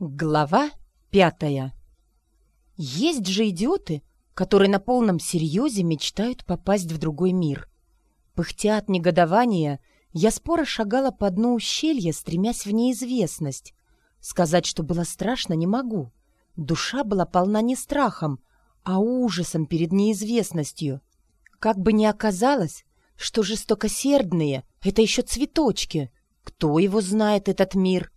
Глава пятая. Есть же идиоты, которые на полном серьезе мечтают попасть в другой мир. Пыхтя от негодования, я споро шагала по дну ущелья, стремясь в неизвестность. Сказать, что было страшно, не могу. Душа была полна не страхом, а ужасом перед неизвестностью. Как бы ни оказалось, что жестокосердные — это еще цветочки. Кто его знает, этот мир?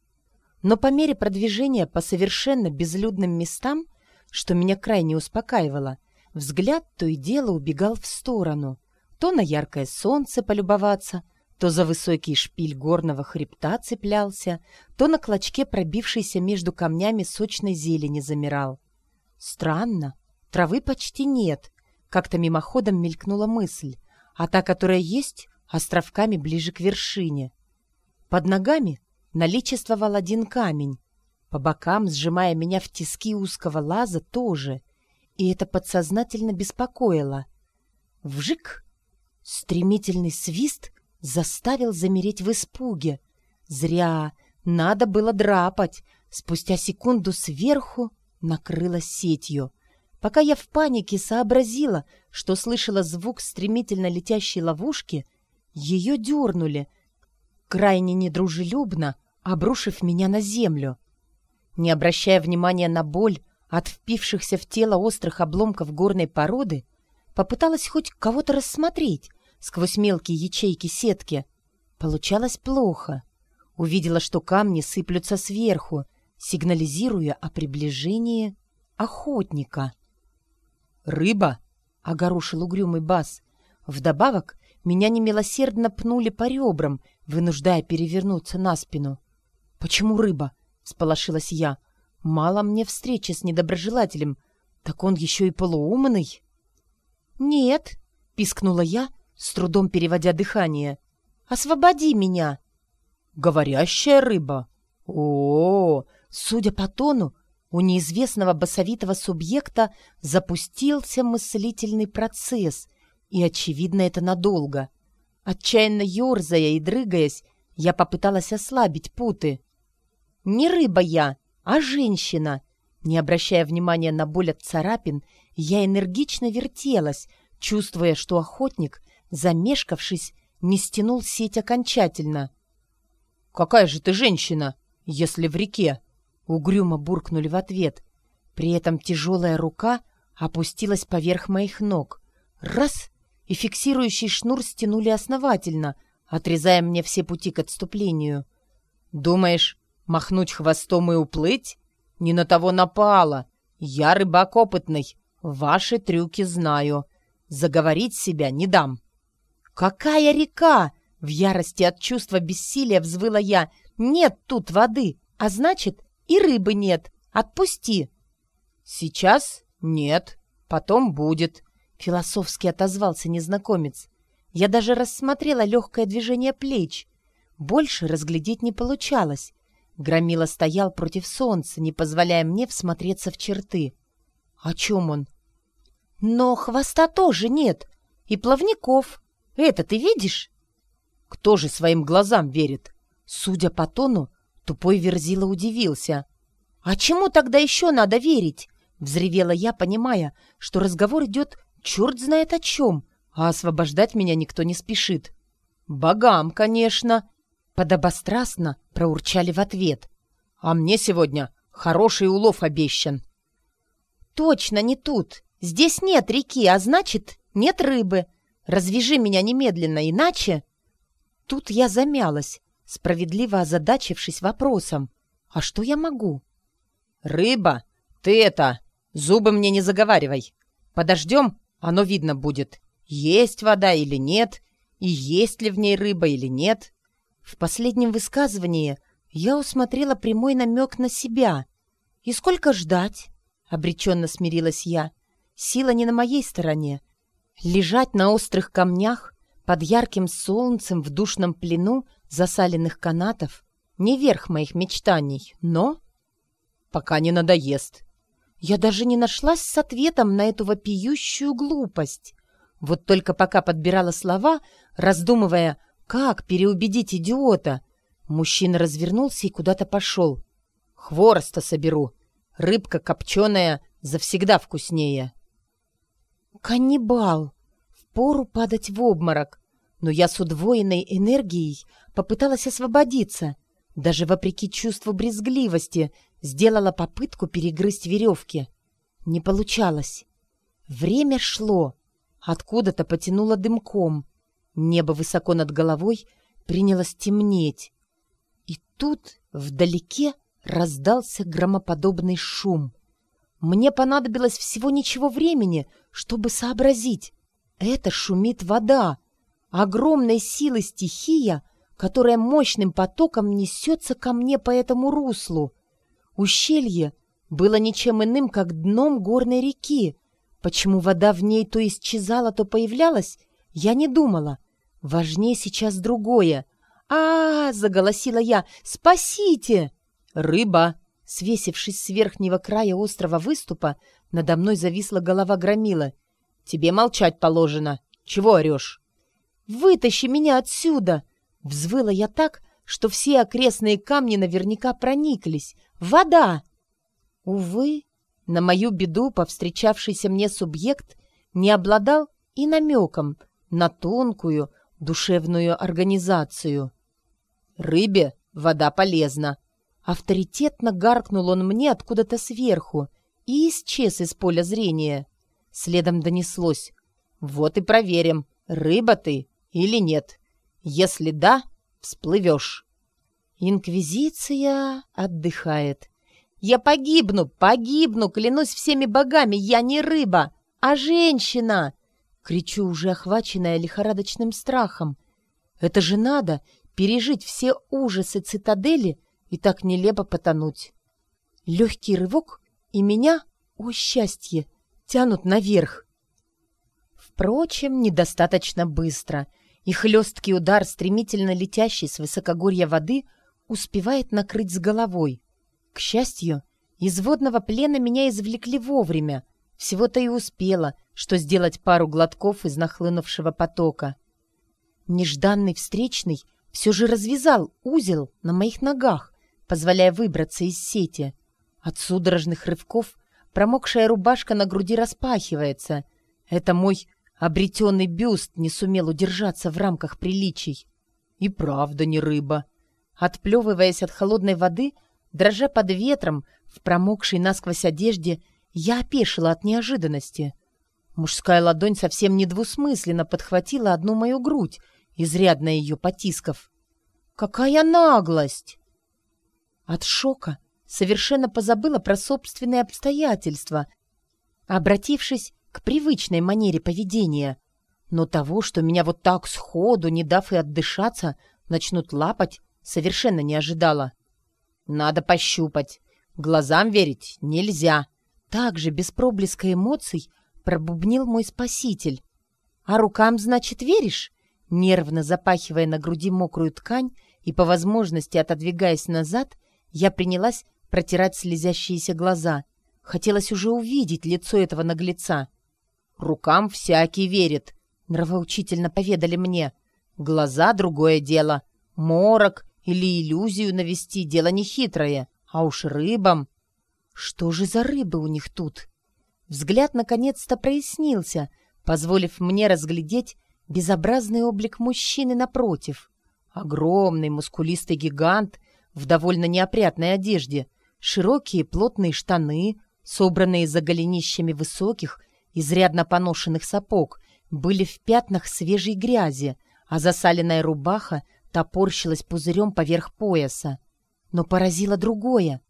Но по мере продвижения по совершенно безлюдным местам, что меня крайне успокаивало, взгляд то и дело убегал в сторону. То на яркое солнце полюбоваться, то за высокий шпиль горного хребта цеплялся, то на клочке пробившейся между камнями сочной зелени замирал. Странно, травы почти нет. Как-то мимоходом мелькнула мысль, а та, которая есть, островками ближе к вершине. Под ногами наличествовал один камень. По бокам, сжимая меня в тиски узкого лаза, тоже. И это подсознательно беспокоило. Вжик! Стремительный свист заставил замереть в испуге. Зря! Надо было драпать. Спустя секунду сверху накрыло сетью. Пока я в панике сообразила, что слышала звук стремительно летящей ловушки, ее дернули, крайне недружелюбно, обрушив меня на землю. Не обращая внимания на боль от впившихся в тело острых обломков горной породы, попыталась хоть кого-то рассмотреть сквозь мелкие ячейки сетки. Получалось плохо. Увидела, что камни сыплются сверху, сигнализируя о приближении охотника. «Рыба!» — огорушил угрюмый бас. Вдобавок меня немилосердно пнули по ребрам, вынуждая перевернуться на спину. «Почему рыба?» — сполошилась я. «Мало мне встречи с недоброжелателем, так он еще и полуумный». «Нет», — пискнула я, с трудом переводя дыхание. «Освободи меня!» «Говорящая рыба?» О, -о, о Судя по тону, у неизвестного басовитого субъекта запустился мыслительный процесс, и, очевидно, это надолго. Отчаянно ерзая и дрыгаясь, я попыталась ослабить путы. Не рыба я, а женщина. Не обращая внимания на боль от царапин, я энергично вертелась, чувствуя, что охотник, замешкавшись, не стянул сеть окончательно. «Какая же ты женщина, если в реке?» Угрюмо буркнули в ответ. При этом тяжелая рука опустилась поверх моих ног. Раз! И фиксирующий шнур стянули основательно, отрезая мне все пути к отступлению. «Думаешь, Махнуть хвостом и уплыть? Не на того напала. Я рыбак опытный. Ваши трюки знаю. Заговорить себя не дам. «Какая река?» В ярости от чувства бессилия взвыла я. «Нет тут воды, а значит, и рыбы нет. Отпусти!» «Сейчас нет, потом будет», — философски отозвался незнакомец. Я даже рассмотрела легкое движение плеч. Больше разглядеть не получалось. Громила стоял против солнца, не позволяя мне всмотреться в черты. О чем он? Но хвоста тоже нет. И плавников. Это ты видишь? Кто же своим глазам верит? Судя по тону, тупой Верзила удивился. «А чему тогда еще надо верить?» Взревела я, понимая, что разговор идет черт знает о чем, а освобождать меня никто не спешит. «Богам, конечно!» Подобострастно проурчали в ответ. «А мне сегодня хороший улов обещан». «Точно не тут. Здесь нет реки, а значит, нет рыбы. Развяжи меня немедленно, иначе...» Тут я замялась, справедливо озадачившись вопросом. «А что я могу?» «Рыба, ты это, зубы мне не заговаривай. Подождем, оно видно будет, есть вода или нет, и есть ли в ней рыба или нет. В последнем высказывании я усмотрела прямой намек на себя. «И сколько ждать?» — обреченно смирилась я. «Сила не на моей стороне. Лежать на острых камнях под ярким солнцем в душном плену засаленных канатов — не верх моих мечтаний, но...» «Пока не надоест». Я даже не нашлась с ответом на эту вопиющую глупость. Вот только пока подбирала слова, раздумывая — как переубедить идиота? Мужчина развернулся и куда-то пошел. Хвороста соберу. Рыбка копченая завсегда вкуснее. Каннибал! Впору падать в обморок. Но я с удвоенной энергией попыталась освободиться. Даже вопреки чувству брезгливости сделала попытку перегрызть веревки. Не получалось. Время шло. Откуда-то потянуло дымком. Небо высоко над головой принялось темнеть. И тут вдалеке раздался громоподобный шум. Мне понадобилось всего ничего времени, чтобы сообразить. Это шумит вода. Огромной силы стихия, которая мощным потоком несется ко мне по этому руслу. Ущелье было ничем иным, как дном горной реки. Почему вода в ней то исчезала, то появлялась, я не думала. Важнее сейчас другое. а, -а, -а заголосила я. «Спасите!» «Рыба!» Свесившись с верхнего края острого выступа, надо мной зависла голова громила. «Тебе молчать положено. Чего орешь?» «Вытащи меня отсюда!» Взвыла я так, что все окрестные камни наверняка прониклись. «Вода!» Увы, на мою беду повстречавшийся мне субъект не обладал и намеком на тонкую душевную организацию. «Рыбе вода полезна», Авторитетно гаркнул он мне откуда-то сверху и исчез из поля зрения. Следом донеслось. «Вот и проверим, рыба ты или нет. Если да, всплывешь». Инквизиция отдыхает. «Я погибну, погибну, клянусь всеми богами, я не рыба, а женщина!» Кричу, уже охваченная лихорадочным страхом. «Это же надо пережить все ужасы цитадели и так нелепо потонуть. Легкий рывок, и меня, о счастье, тянут наверх. Впрочем, недостаточно быстро, и хлесткий удар, стремительно летящий с высокогорья воды, успевает накрыть с головой. К счастью, из водного плена меня извлекли вовремя. Всего-то и успела, что сделать пару глотков из нахлынувшего потока. Нежданный встречный все же развязал узел на моих ногах, позволяя выбраться из сети. От судорожных рывков промокшая рубашка на груди распахивается. Это мой обретенный бюст не сумел удержаться в рамках приличий. И правда не рыба. Отплевываясь от холодной воды, дрожа под ветром, в промокшей насквозь одежде, я опешила от неожиданности. Мужская ладонь совсем недвусмысленно подхватила одну мою грудь, изрядно ее потискав. «Какая наглость!» От шока совершенно позабыла про собственные обстоятельства, обратившись к привычной манере поведения. Но того, что меня вот так сходу, не дав и отдышаться, начнут лапать, совершенно не ожидала. «Надо пощупать. Глазам верить нельзя». Также, без проблеска эмоций, пробубнил мой спаситель. «А рукам, значит, веришь?» Нервно запахивая на груди мокрую ткань и, по возможности, отодвигаясь назад, я принялась протирать слезящиеся глаза. Хотелось уже увидеть лицо этого наглеца. «Рукам всякий верит», — нравоучительно поведали мне. «Глаза — другое дело. Морок или иллюзию навести — дело нехитрое. А уж рыбам...» «Что же за рыбы у них тут?» Взгляд наконец-то прояснился, позволив мне разглядеть безобразный облик мужчины напротив. Огромный мускулистый гигант — в довольно неопрятной одежде, широкие плотные штаны, собранные за голенищами высоких, изрядно поношенных сапог, были в пятнах свежей грязи, а засаленная рубаха топорщилась пузырем поверх пояса. Но поразило другое.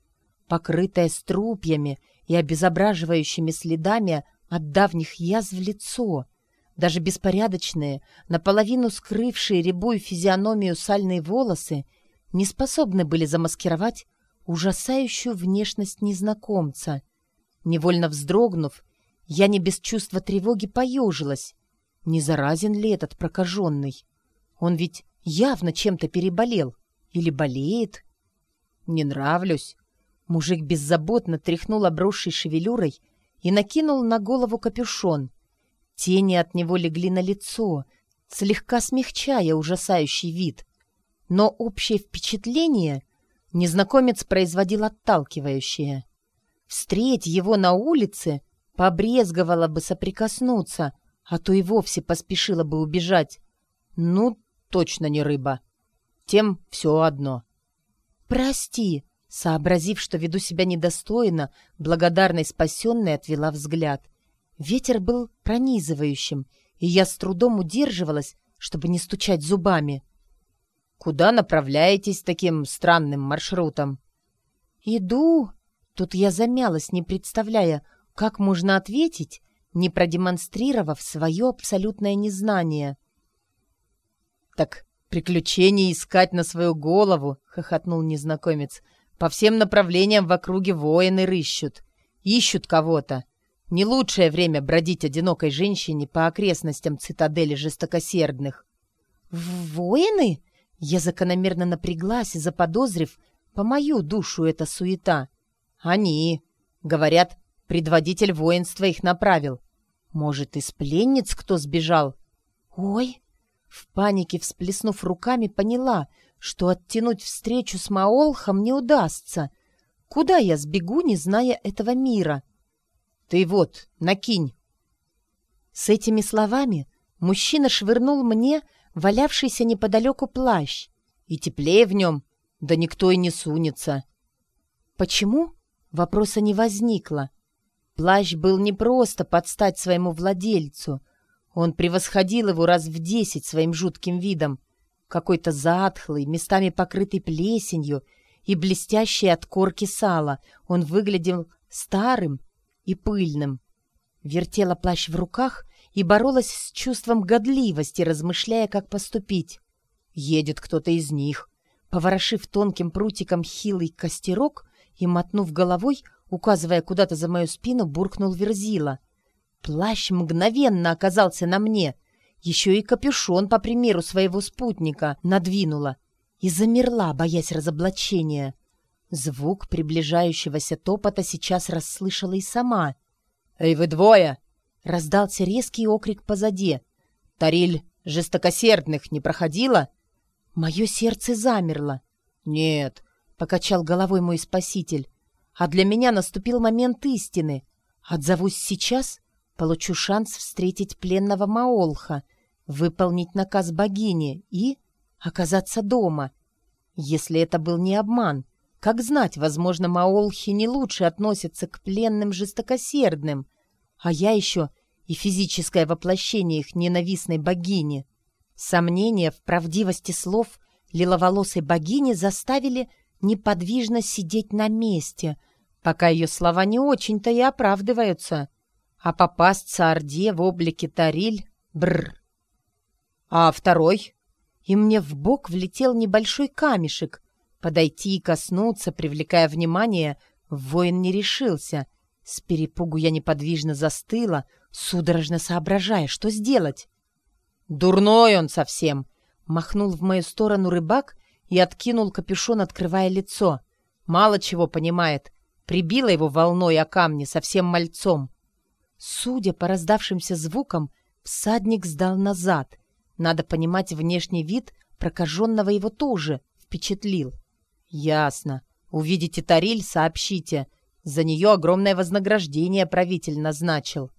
Покрытое струпьями и обезображивающими следами от давних язв лицо, даже беспорядочные, наполовину скрывшие рябую физиономию сальные волосы — не способны были замаскировать ужасающую внешность незнакомца. Невольно вздрогнув, я не без чувства тревоги поежилась. Не заразен ли этот прокаженный? Он ведь явно чем-то переболел. Или болеет? Не нравлюсь. Мужик беззаботно тряхнул обросшей шевелюрой и накинул на голову капюшон. Тени от него легли на лицо, слегка смягчая ужасающий вид но общее впечатление Незнакомец производил отталкивающее. Встреть его на улице, побрезговала бы соприкоснуться, а то и вовсе поспешила бы убежать. Ну, точно не рыба. Тем все одно. «Прости», сообразив, что веду себя недостойно, благодарной спасенной отвела взгляд. Ветер был пронизывающим, и я с трудом удерживалась, чтобы не стучать зубами. «Куда направляетесь таким странным маршрутом?» «Иду», Тут я замялась, не представляя, как можно ответить, не продемонстрировав свое абсолютное незнание. «Так приключений искать на свою голову!» — хохотнул незнакомец. «По всем направлениям в округе воины рыщут. Ищут кого-то. Не лучшее время бродить одинокой женщине по окрестностям цитадели жестокосердных». «Воины?» Я закономерно напряглась, заподозрив, по мою душу эта суета — «Они. Говорят, предводитель воинства их направил. Может, из пленниц кто сбежал?» «Ой!» В панике, всплеснув руками, поняла, что оттянуть встречу с Маолхом не удастся. Куда я сбегу, не зная этого мира? «Ты вот, накинь!» С этими словами мужчина швырнул мне валявшийся неподалеку плащ. И теплее в нем, да никто и не сунется. «Почему?» Вопроса не возникло. Плащ был не просто под стать своему владельцу. Он превосходил его раз в десять своим жутким видом. Какой-то затхлый, местами покрытый плесенью и блестящий от корки сала. Он выглядел старым и пыльным. Вертела плащ в руках и боролась с чувством годливости, размышляя, как поступить. Едет кто-то из них. Поворошив тонким прутиком хилый костерок, и, мотнув головой, указывая куда-то за мою спину, буркнул Верзила. Плащ мгновенно оказался на мне. Еще и капюшон, по примеру своего спутника, надвинула и замерла, боясь разоблачения. Звук приближающегося топота сейчас расслышала и сама. «Эй, вы двое!» — раздался резкий окрик позади. «Тариль жестокосердных не проходила?» Мое сердце замерло. «Нет, покачал головой мой спаситель. А для меня наступил момент истины. Отзовусь сейчас, получу шанс встретить пленного Маолха, выполнить наказ богини и оказаться дома. Если это был не обман, как знать, возможно, Маолхи не лучше относятся к пленным жестокосердным, а я еще и физическое воплощение их ненавистной богини. Сомнения в правдивости слов лиловолосой богини заставили неподвижно сидеть на месте, пока ее слова не очень-то и оправдываются. А попасться Орде в облике Тариль — бррр. А второй? И мне в бок влетел небольшой камешек. Подойти и коснуться, привлекая внимание, воин не решился. С перепугу я неподвижно застыла, судорожно соображая, что сделать. «Дурной он совсем!» — махнул в мою сторону рыбак и откинул капюшон, открывая лицо. Мало чего понимает. Прибила его волной о камни совсем мальцом. Судя по раздавшимся звукам, всадник сдал назад. Надо понимать, внешний вид прокаженного его тоже впечатлил. «Ясно. Увидите Тариль, сообщите. За нее огромное вознаграждение правитель назначил».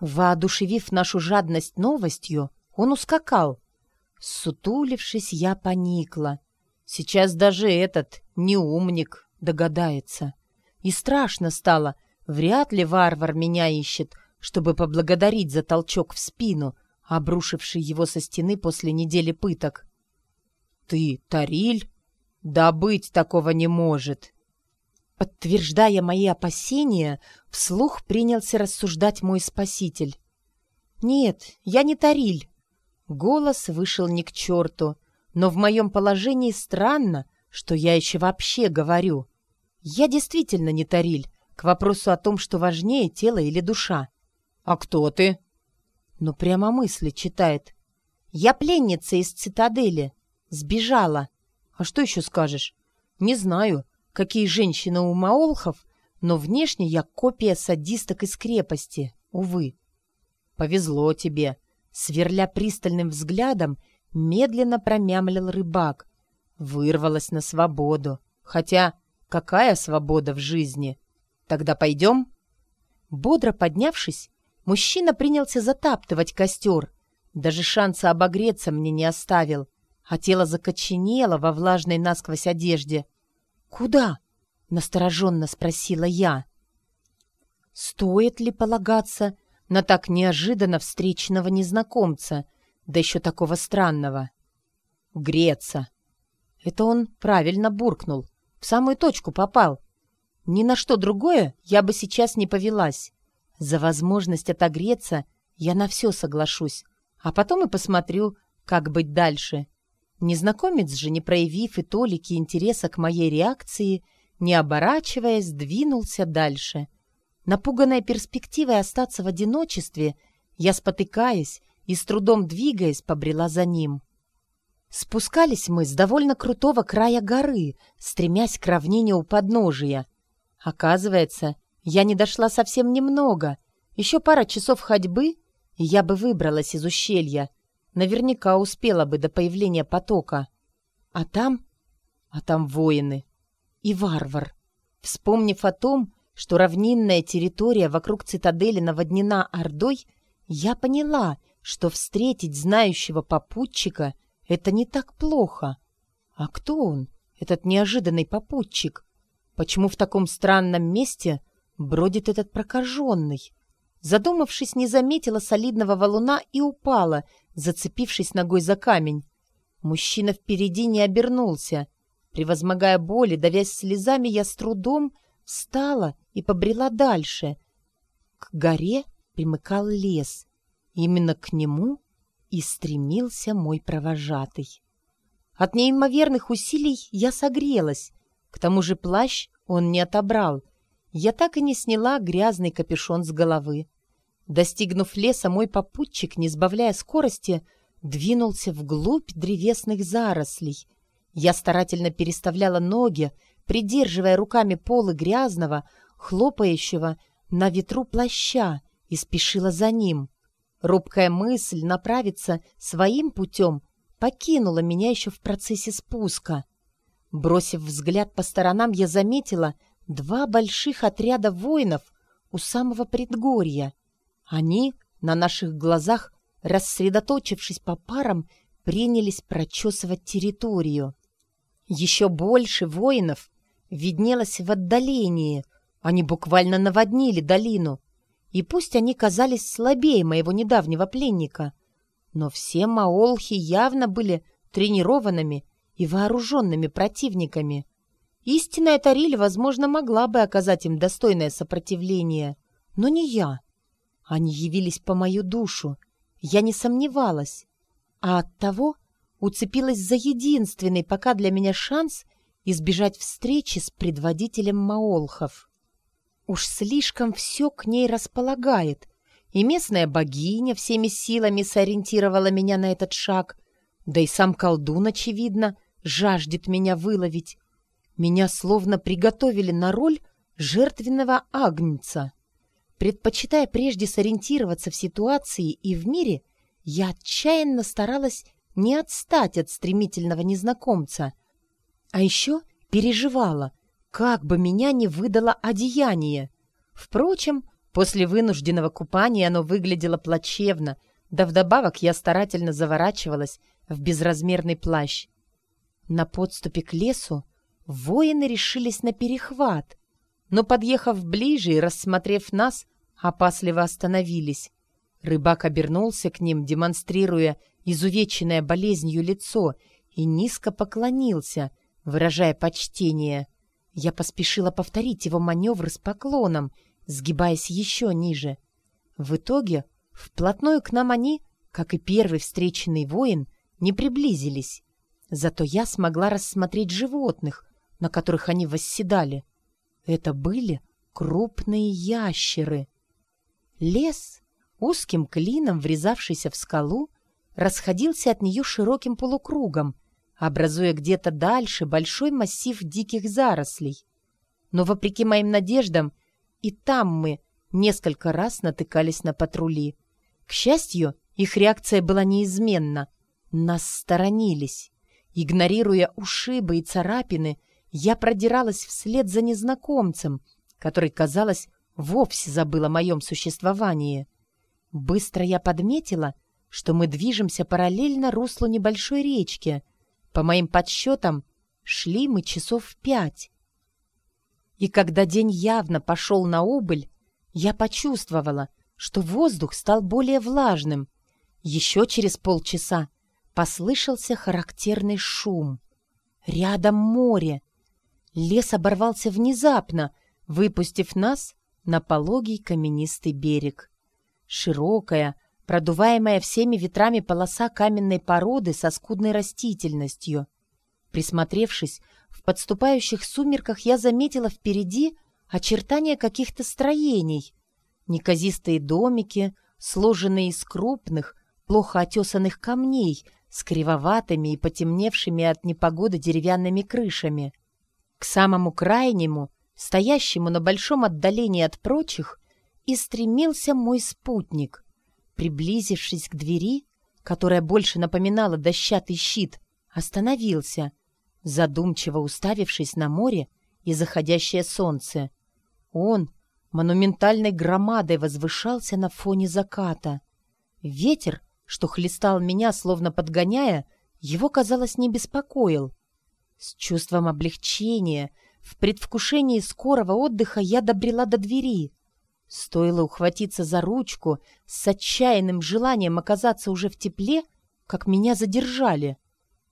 Воодушевив нашу жадность новостью, он ускакал, Сутулившись, я поникла. Сейчас даже этот неумник догадается. И страшно стало. Вряд ли варвар меня ищет, чтобы поблагодарить за толчок в спину, обрушивший его со стены после недели пыток. «Ты, Тариль? Да быть такого не может!» Подтверждая мои опасения, вслух принялся рассуждать мой спаситель. «Нет, я не Тариль. Голос вышел не к черту, но в моем положении странно, что я еще вообще говорю. Я действительно не Тариль, к вопросу о том, что важнее тело или душа. «А кто ты?» Ну, прямо мысли читает. «Я пленница из цитадели. Сбежала. А что еще скажешь? Не знаю, какие женщины у маолхов, но внешне я копия садисток из крепости, увы. Повезло тебе. Сверля пристальным взглядом, медленно промямлил рыбак. Вырвалась на свободу. Хотя какая свобода в жизни? Тогда пойдем?» Бодро поднявшись, мужчина принялся затаптывать костер. Даже шанса обогреться мне не оставил, а тело закоченело во влажной насквозь одежде. «Куда?» — настороженно спросила я. «Стоит ли полагаться на так неожиданно встречного незнакомца, да еще такого странного?» «Греться!» Это он правильно буркнул, в самую точку попал. Ни на что другое я бы сейчас не повелась. За возможность отогреться я на все соглашусь, а потом и посмотрю, как быть дальше. Незнакомец же, не проявив и толики интереса к моей реакции, не оборачиваясь, двинулся дальше. Напуганная перспективой остаться в одиночестве, я, спотыкаясь и с трудом двигаясь, побрела за ним. Спускались мы с довольно крутого края горы, стремясь к равнине у подножия. Оказывается, я не дошла совсем немного. Еще пара часов ходьбы, и я бы выбралась из ущелья. Наверняка успела бы до появления потока. А там... А там воины. И варвар. Вспомнив о том, что равнинная территория вокруг цитадели наводнена Ордой, я поняла, что встретить знающего попутчика — это не так плохо. А кто он, этот неожиданный попутчик? Почему в таком странном месте бродит этот прокаженный? Задумавшись, не заметила солидного валуна и упала, зацепившись ногой за камень. Мужчина впереди не обернулся. Превозмогая боли, давясь слезами, я с трудом встала и побрела дальше. К горе примыкал лес. Именно к нему и стремился мой провожатый. От неимоверных усилий я согрелась. К тому же плащ он не отобрал. Я так и не сняла грязный капюшон с головы. Достигнув леса, мой попутчик, не сбавляя скорости, двинулся вглубь древесных зарослей. Я старательно переставляла ноги, придерживая руками полы грязного, хлопающего на ветру плаща, и спешила за ним. Робкая мысль направиться своим путем покинула меня еще в процессе спуска. Бросив взгляд по сторонам, я заметила два больших отряда воинов у самого предгорья. Они на наших глазах, рассредоточившись по парам, принялись прочесывать территорию. Еще больше воинов виднелось в отдалении. Они буквально наводнили долину. И пусть они казались слабее моего недавнего пленника, но все маолхи явно были тренированными и вооруженными противниками. Истинная Тариль, возможно, могла бы оказать им достойное сопротивление, но не я. Они явились по мою душу, я не сомневалась, а оттого уцепилась за единственный пока для меня шанс избежать встречи с предводителем маолхов. Уж слишком все к ней располагает, и местная богиня всеми силами сориентировала меня на этот шаг, да и сам колдун, очевидно, жаждет меня выловить. Меня словно приготовили на роль жертвенного агнца. Предпочитая прежде сориентироваться в ситуации и в мире, я отчаянно старалась не отстать от стремительного незнакомца. А еще переживала, как бы меня не выдало одеяние. Впрочем, после вынужденного купания оно выглядело плачевно, да вдобавок я старательно заворачивалась в безразмерный плащ. На подступе к лесу воины решились на перехват, но, подъехав ближе и рассмотрев нас, опасливо остановились. Рыбак обернулся к ним, демонстрируя изувеченное болезнью лицо, и низко поклонился, выражая почтение. Я поспешила повторить его маневр с поклоном, сгибаясь еще ниже. В итоге вплотную к нам они, как и первый встреченный воин, не приблизились. Зато я смогла рассмотреть животных, на которых они восседали. Это были крупные ящеры. Лес, узким клином врезавшийся в скалу, расходился от нее широким полукругом — образуя где-то дальше большой массив диких зарослей. Но, вопреки моим надеждам, и там мы несколько раз натыкались на патрули. К счастью, их реакция была неизменна. Нас сторонились. Игнорируя ушибы и царапины, я продиралась вслед за незнакомцем, который, казалось, вовсе забыл о моем существовании. Быстро я подметила, что мы движемся параллельно руслу небольшой речки. По моим подсчетам, шли мы часов в пять. И когда день явно пошел на убыль, я почувствовала, что воздух стал более влажным. Еще через полчаса послышался характерный шум. Рядом море. Лес оборвался внезапно, выпустив нас на пологий каменистый берег. Широкая, продуваемая всеми ветрами полоса каменной породы со скудной растительностью. Присмотревшись, в подступающих сумерках я заметила впереди очертания каких-то строений. Неказистые домики, сложенные из крупных, плохо отесанных камней, с кривоватыми и потемневшими от непогоды деревянными крышами. К самому крайнему, стоящему на большом отдалении от прочих, и стремился мой спутник. Приблизившись к двери, которая больше напоминала дощатый щит, остановился, задумчиво уставившись на море и заходящее солнце. Он монументальной громадой возвышался на фоне заката. Ветер, что хлестал меня, словно подгоняя, его, казалось, не беспокоил. С чувством облегчения, в предвкушении скорого отдыха я добрела до двери. Стоило ухватиться за ручку с отчаянным желанием оказаться уже в тепле, как меня задержали.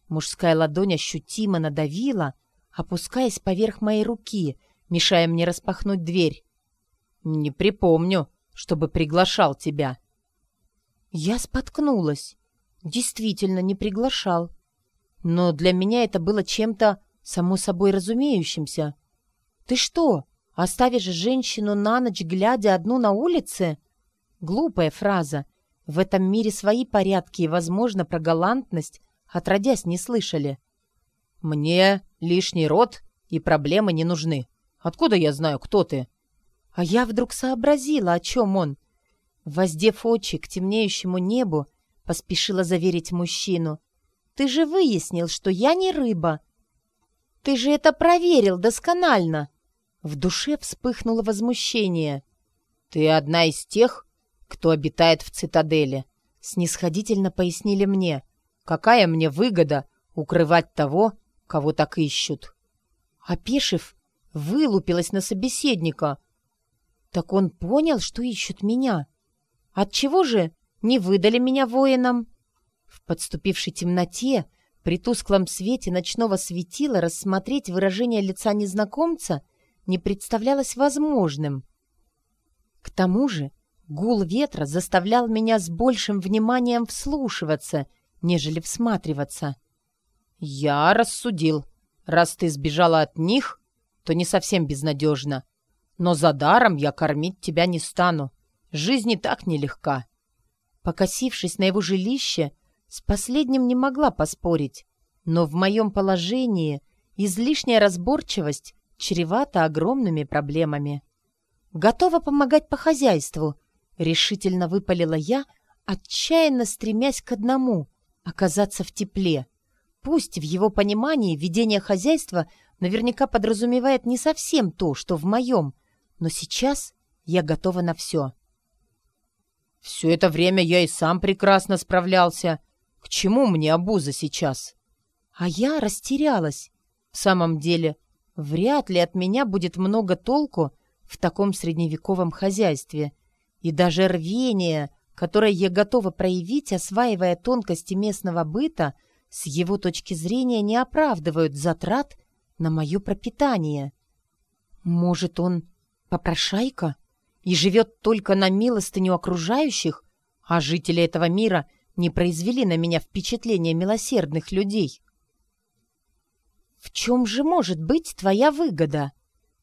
Мужская ладонь ощутимо надавила, опускаясь поверх моей руки, мешая мне распахнуть дверь. «Не припомню, чтобы приглашал тебя», я споткнулась. Действительно, не приглашал. Но для меня это было чем-то само собой разумеющимся. «Ты что, оставишь женщину на ночь, глядя одну на улице?» Глупая фраза. В этом мире свои порядки и, возможно, про галантность отродясь не слышали. «Мне лишний род и проблемы не нужны. Откуда я знаю, кто ты?» А я вдруг сообразила, о чем он. Воздев очи к темнеющему небу, поспешила заверить мужчину. «Ты же выяснил, что я не рыба!» «Ты же это проверил досконально!» В душе вспыхнуло возмущение. «Ты одна из тех, кто обитает в цитадели», — снисходительно пояснили мне. «Какая мне выгода укрывать того, кого так ищут?» Опешив, вылупилась на собеседника. «Так он понял, что ищут меня?» Отчего же не выдали меня воинам? В подступившей темноте, при тусклом свете ночного светила рассмотреть выражение лица незнакомца не представлялось возможным. К тому же гул ветра заставлял меня с большим вниманием вслушиваться, нежели всматриваться. «Я рассудил, раз ты сбежала от них, то не совсем безнадежно. Но за даром я кормить тебя не стану. Жизнь и так нелегка. Покосившись на его жилище, с последним не могла поспорить. Но в моем положении излишняя разборчивость чревата огромными проблемами. «Готова помогать по хозяйству», — решительно выпалила я, отчаянно стремясь к одному — оказаться в тепле. Пусть в его понимании ведение хозяйства наверняка подразумевает не совсем то, что в моем, но сейчас я готова на все. Все это время я и сам прекрасно справлялся. К чему мне обуза сейчас? А я растерялась. В самом деле, вряд ли от меня будет много толку в таком средневековом хозяйстве. И даже рвение, которое я готова проявить, осваивая тонкости местного быта, с его точки зрения не оправдывают затрат на мое пропитание. Может, он попрошайка? И живет только на милостыню окружающих, а жители этого мира не произвели на меня впечатления милосердных людей. В чем же может быть твоя выгода?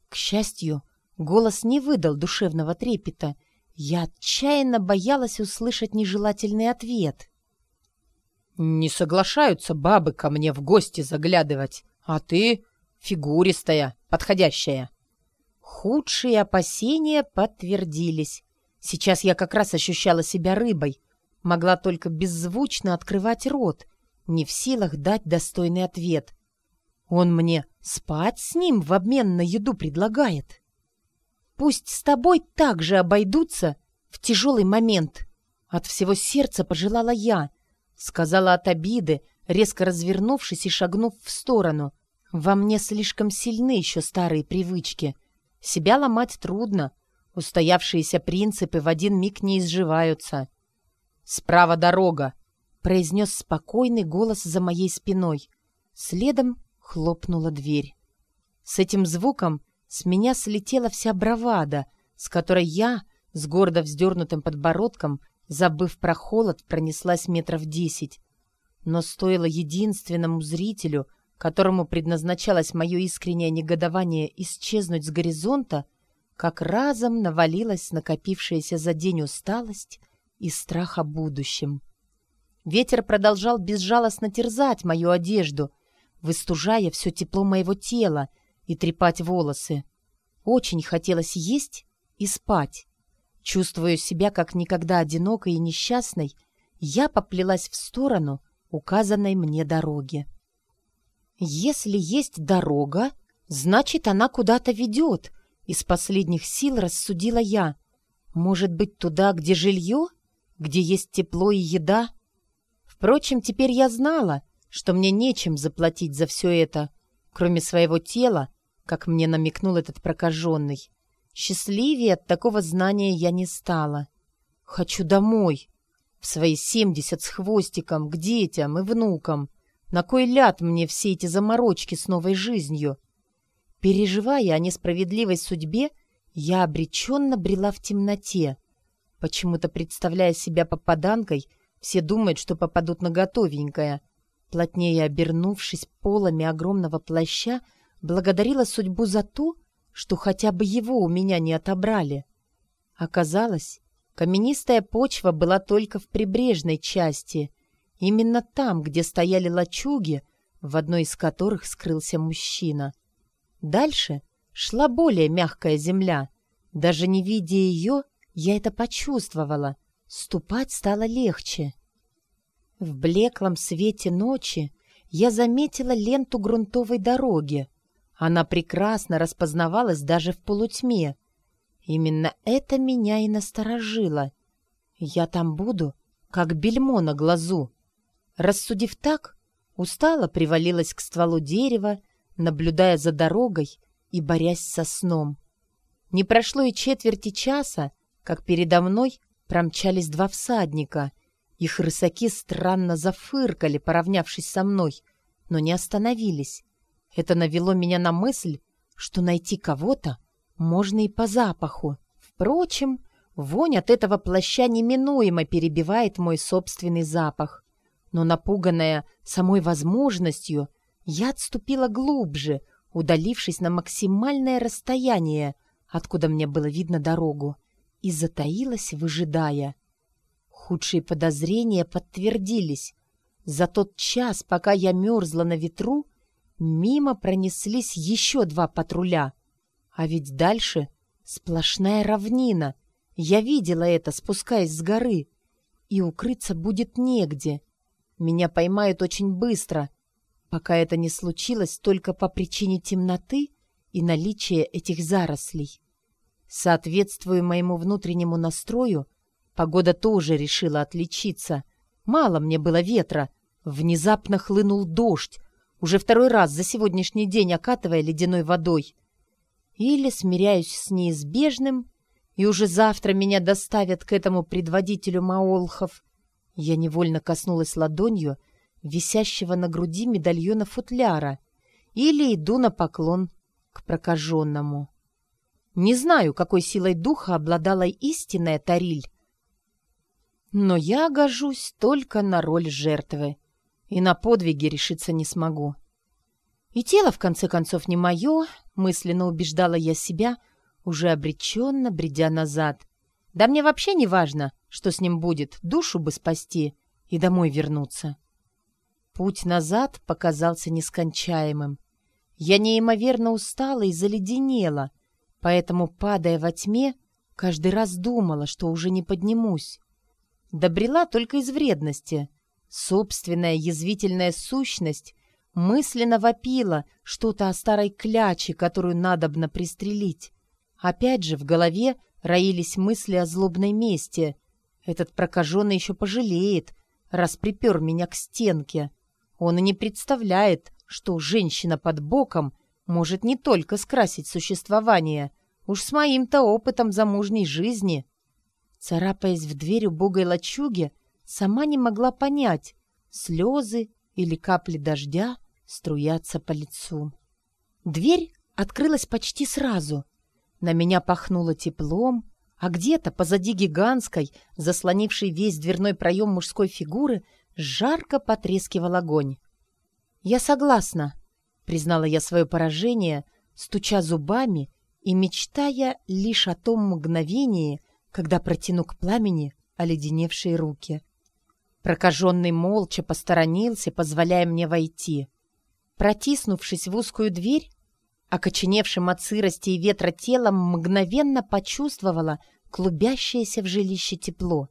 К счастью, голос не выдал душевного трепета. Я отчаянно боялась услышать нежелательный ответ. «Не соглашаются бабы ко мне в гости заглядывать, а ты фигуристая, подходящая». Худшие опасения подтвердились. Сейчас я как раз ощущала себя рыбой, могла только беззвучно открывать рот, не в силах дать достойный ответ. Он мне спать с ним в обмен на еду предлагает. Пусть с тобой так же обойдутся в тяжелый момент. От всего сердца пожелала я, сказала от обиды, резко развернувшись и шагнув в сторону. Во мне слишком сильны еще старые привычки. Себя ломать трудно. Устоявшиеся принципы в один миг не изживаются. «Справа дорога!» — произнес спокойный голос за моей спиной. Следом хлопнула дверь. С этим звуком с меня слетела вся бравада, с которой я, с гордо вздернутым подбородком, забыв про холод, пронеслась метров десять. Но стоило единственному зрителю, которому предназначалось мое искреннее негодование исчезнуть с горизонта, как разом навалилась накопившаяся за день усталость и страх о будущем. Ветер продолжал безжалостно терзать мою одежду, выстужая все тепло моего тела и трепать волосы. Очень хотелось есть и спать. Чувствуя себя как никогда одинокой и несчастной, я поплелась в сторону указанной мне дороги. Если есть дорога, значит, она куда-то ведет, из последних сил рассудила я. Может быть, туда, где жилье, где есть тепло и еда — Впрочем, теперь я знала, что мне нечем заплатить за все это, кроме своего тела, как мне намекнул этот прокаженный. Счастливее от такого знания я не стала. Хочу домой, в свои семьдесят с хвостиком, к детям и внукам. На кой ляд мне все эти заморочки с новой жизнью? Переживая о несправедливой судьбе, я обреченно брела в темноте, почему-то представляя себя попаданкой — все думают, что попадут на готовенькое. Плотнее обернувшись полами огромного плаща, благодарила судьбу за то, что хотя бы его у меня не отобрали. Оказалось, каменистая почва была только в прибрежной части, именно там, где стояли лачуги, в одной из которых скрылся мужчина. Дальше шла более мягкая земля. Даже не видя ее, я это почувствовала. Ступать стало легче. В блеклом свете ночи я заметила ленту грунтовой дороги. Она прекрасно распознавалась даже в полутьме. Именно это меня и насторожило. Я там буду, как бельмо на глазу. Рассудив так, устало привалилась к стволу дерева, наблюдая за дорогой и борясь со сном. Не прошло и четверти часа, как передо мной промчались два всадника. Их рысаки странно зафыркали, поравнявшись со мной, но не остановились. Это навело меня на мысль, что найти кого-то можно и по запаху. Впрочем, вонь от этого плаща неминуемо перебивает мой собственный запах. Но напуганная самой возможностью, я отступила глубже, удалившись на максимальное расстояние, откуда мне было видно дорогу и затаилась, выжидая. Худшие подозрения подтвердились. За тот час, пока я мерзла на ветру, мимо пронеслись еще два патруля. А ведь дальше сплошная равнина. Я видела это, спускаясь с горы. И укрыться будет негде. Меня поймают очень быстро, пока это не случилось только по причине темноты и наличия этих зарослей. Соответствуя моему внутреннему настрою, погода тоже решила отличиться. Мало мне было ветра. Внезапно хлынул дождь, уже второй раз за сегодняшний день окатывая ледяной водой. Или смиряюсь с неизбежным, и уже завтра меня доставят к этому предводителю маолхов. Я невольно коснулась ладонью висящего на груди медальона футляра или иду на поклон к прокаженному. Не знаю, какой силой духа обладала истинная Тариль, но я гожусь только на роль жертвы, и на подвиги решиться не смогу. И тело, в конце концов, не мое, мысленно убеждала я себя, уже обреченно бредя назад. Да мне вообще не важно, что с ним будет, душу бы спасти и домой вернуться. Путь назад показался нескончаемым. Я неимоверно устала и заледенела — Поэтому, падая во тьме, каждый раз думала, что уже не поднимусь. Добрела только из вредности. Собственная язвительная сущность мысленно вопила что-то о старой кляче, которую надобно пристрелить. Опять же в голове роились мысли о злобной мести. Этот прокаженный еще пожалеет, раз припер меня к стенке. Он и не представляет, что женщина под боком может не только скрасить существование, уж с моим-то опытом замужней жизни. Царапаясь в дверь убогой лачуги, сама не могла понять, слезы или капли дождя струятся по лицу. Дверь открылась почти сразу. На меня пахнуло теплом, а где-то позади гигантской, заслонившей весь дверной проем мужской фигуры, жарко потрескивал огонь. «Я согласна», — признала я свое поражение, стуча зубами и мечтая лишь о том мгновении, когда протяну к пламени оледеневшие руки. Прокаженный молча посторонился, позволяя мне войти. Протиснувшись в узкую дверь, окоченевшим от сырости и ветра телом, мгновенно почувствовала клубящееся в жилище тепло.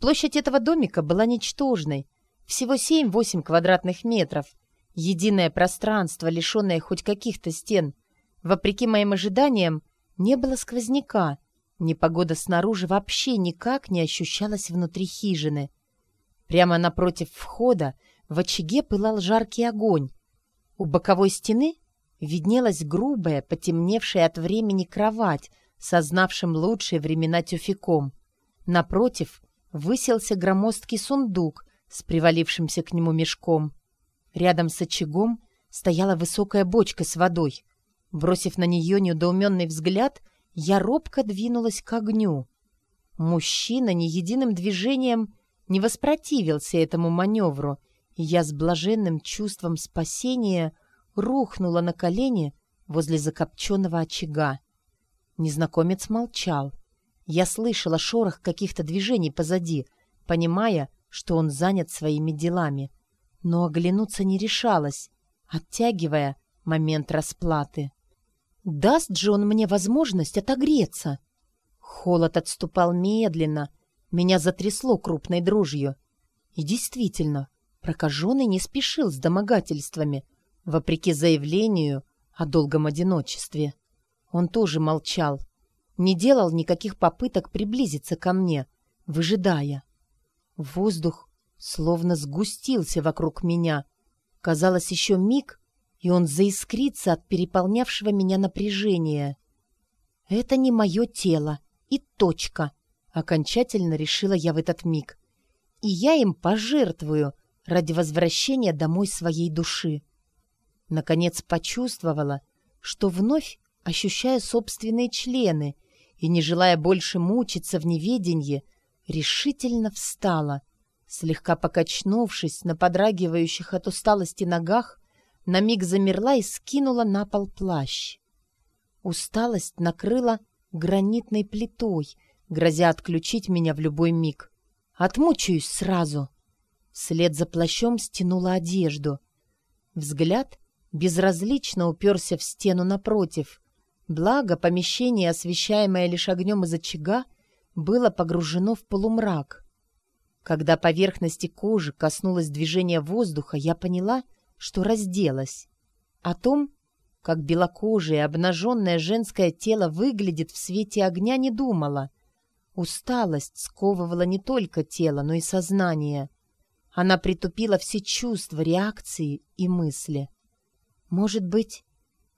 Площадь этого домика была ничтожной, всего 7-8 квадратных метров, единое пространство, лишенное хоть каких-то стен. Вопреки моим ожиданиям, не было сквозняка, непогода снаружи вообще никак не ощущалась внутри хижины. Прямо напротив входа в очаге пылал жаркий огонь. У боковой стены виднелась грубая, потемневшая от времени кровать, сознавшим лучшие времена тюфяком. Напротив высился громоздкий сундук с привалившимся к нему мешком. Рядом с очагом стояла высокая бочка с водой. Бросив на нее недоуменный взгляд, я робко двинулась к огню. Мужчина ни единым движением не воспротивился этому маневру, и я с блаженным чувством спасения рухнула на колени возле закопченного очага. Незнакомец молчал. Я слышала шорох каких-то движений позади, понимая, что он занят своими делами, но оглянуться не решалась, оттягивая момент расплаты. Даст же он мне возможность отогреться? Холод отступал медленно, меня затрясло крупной дрожью. И действительно, прокаженный не спешил с домогательствами, вопреки заявлению о долгом одиночестве. Он тоже молчал, не делал никаких попыток приблизиться ко мне, выжидая. Воздух словно сгустился вокруг меня. Казалось, еще миг, и он заискрится от переполнявшего меня напряжения. Это не мое тело, и точка — Окончательно решила я в этот миг. И я им пожертвую ради возвращения домой своей души. Наконец почувствовала, что вновь ощущаю собственные члены и, не желая больше мучиться в неведенье, решительно встала, слегка покачнувшись на подрагивающих от усталости ногах, на миг замерла и скинула на пол плащ. Усталость накрыла гранитной плитой — грозя отключить меня в любой миг. Отмучаюсь сразу. Вслед за плащом стянула одежду. Взгляд безразлично уперся в стену напротив. Благо, помещение, освещаемое лишь огнем из очага, было погружено в полумрак. Когда поверхности кожи коснулось движения воздуха, я поняла, что разделась. О том, как белокожее обнаженное женское тело выглядит в свете огня, не думала — Усталость сковывала не только тело, но и сознание. Она притупила все чувства, реакции и мысли. Может быть,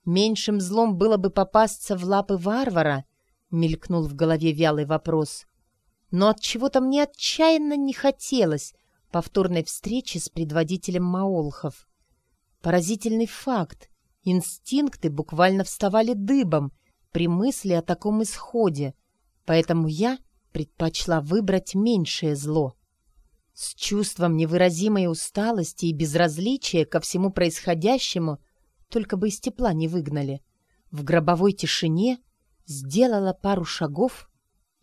меньшим злом было бы попасться в лапы варвара, мелькнул в голове вялый вопрос. Но от чего-то мне отчаянно не хотелось повторной встречи с предводителем маолхов. Поразительный факт. Инстинкты буквально вставали дыбом при мысли о таком исходе, поэтому я предпочла выбрать меньшее зло. С чувством невыразимой усталости и безразличия ко всему происходящему, только бы из тепла не выгнали, в гробовой тишине сделала пару шагов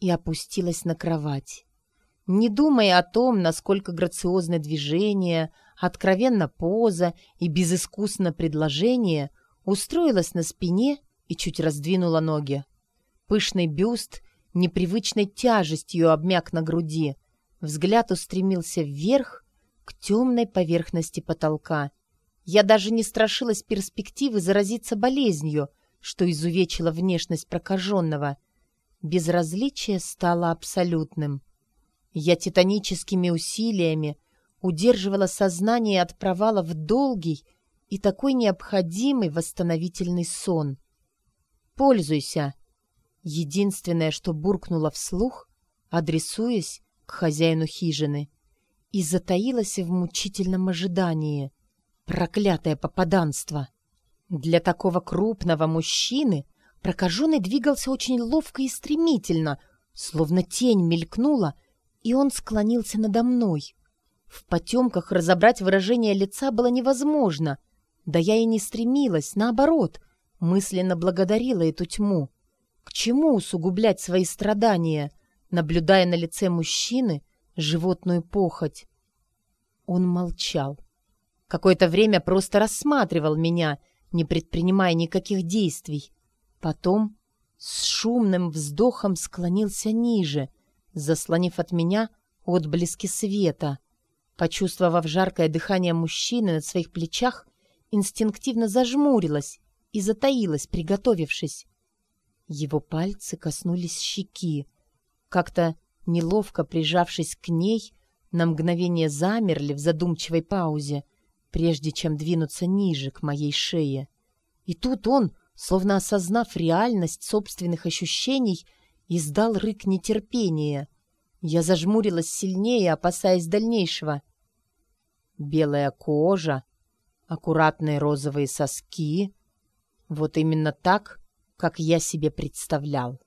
и опустилась на кровать. Не думая о том, насколько грациозны движения, откровенно поза и безыскусно предложение, устроилась на спине и чуть раздвинула ноги. Пышный бюст непривычной тяжестью обмяк на груди. Взгляд устремился вверх, к темной поверхности потолка. Я даже не страшилась перспективы заразиться болезнью, что изувечила внешность прокаженного. Безразличие стало абсолютным. Я титаническими усилиями удерживала сознание от провала в долгий и такой необходимый восстановительный сон. «Пользуйся!» Единственное, что буркнула вслух, адресуясь к хозяину хижины, и затаилась в мучительном ожидании. Проклятое попаданство! Для такого крупного мужчины прокаженный двигался очень ловко и стремительно, словно тень мелькнула, и он склонился надо мной. В потемках разобрать выражение лица было невозможно. Да я и не стремилась, наоборот, мысленно благодарила эту тьму. К чему усугублять свои страдания, наблюдая на лице мужчины животную похоть? Он молчал. Какое-то время просто рассматривал меня, не предпринимая никаких действий. Потом с шумным вздохом склонился ниже, заслонив от меня отблески света. Почувствовав жаркое дыхание мужчины на своих плечах, инстинктивно зажмурилась и затаилась, приготовившись. Его пальцы коснулись щеки. Как-то неловко прижавшись к ней, на мгновение замерли в задумчивой паузе, прежде чем двинуться ниже к моей шее. И тут он, словно осознав реальность собственных ощущений, издал рык нетерпения. Я зажмурилась сильнее, опасаясь дальнейшего. Белая кожа, аккуратные розовые соски. Вот именно так как я себе представлял.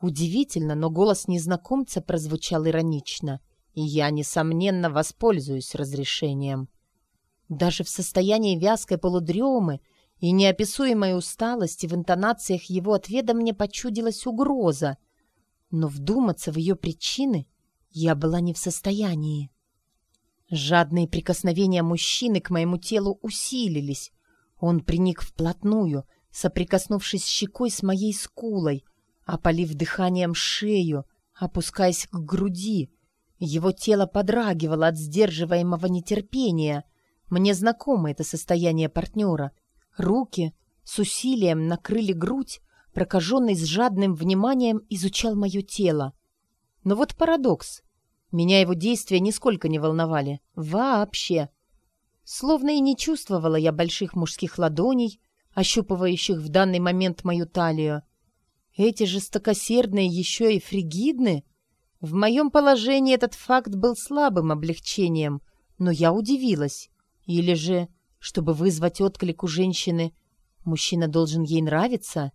Удивительно, но голос незнакомца прозвучал иронично, и я, несомненно, воспользуюсь разрешением. Даже в состоянии вязкой полудремы и неописуемой усталости в интонациях его ответа мне почудилась угроза, но вдуматься в ее причины я была не в состоянии. Жадные прикосновения мужчины к моему телу усилились. Он приник вплотную, соприкоснувшись щекой с моей скулой, опалив дыханием шею, опускаясь к груди. Его тело подрагивало от сдерживаемого нетерпения. Мне знакомо это состояние партнера. Руки с усилием накрыли грудь, прокаженный с жадным вниманием изучал мое тело. Но вот парадокс. Меня его действия нисколько не волновали. Вообще. Словно и не чувствовала я больших мужских ладоней, ощупывающих в данный момент мою талию. Эти жестокосердные еще и фригидны. В моем положении этот факт был слабым облегчением, но я удивилась. Или же, чтобы вызвать отклик у женщины, мужчина должен ей нравиться?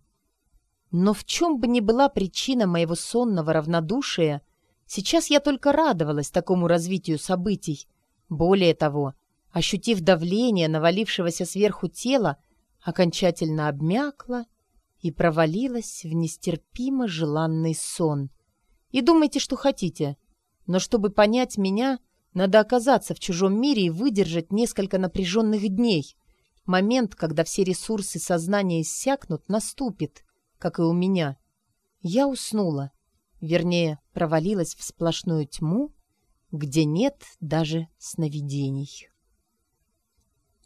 Но в чем бы ни была причина моего сонного равнодушия, сейчас я только радовалась такому развитию событий. Более того, ощутив давление навалившегося сверху тела, окончательно обмякла и провалилась в нестерпимо желанный сон. И думайте, что хотите, но чтобы понять меня, надо оказаться в чужом мире и выдержать несколько напряженных дней. Момент, когда все ресурсы сознания иссякнут, наступит, как и у меня. Я уснула, вернее, провалилась в сплошную тьму, где нет даже сновидений.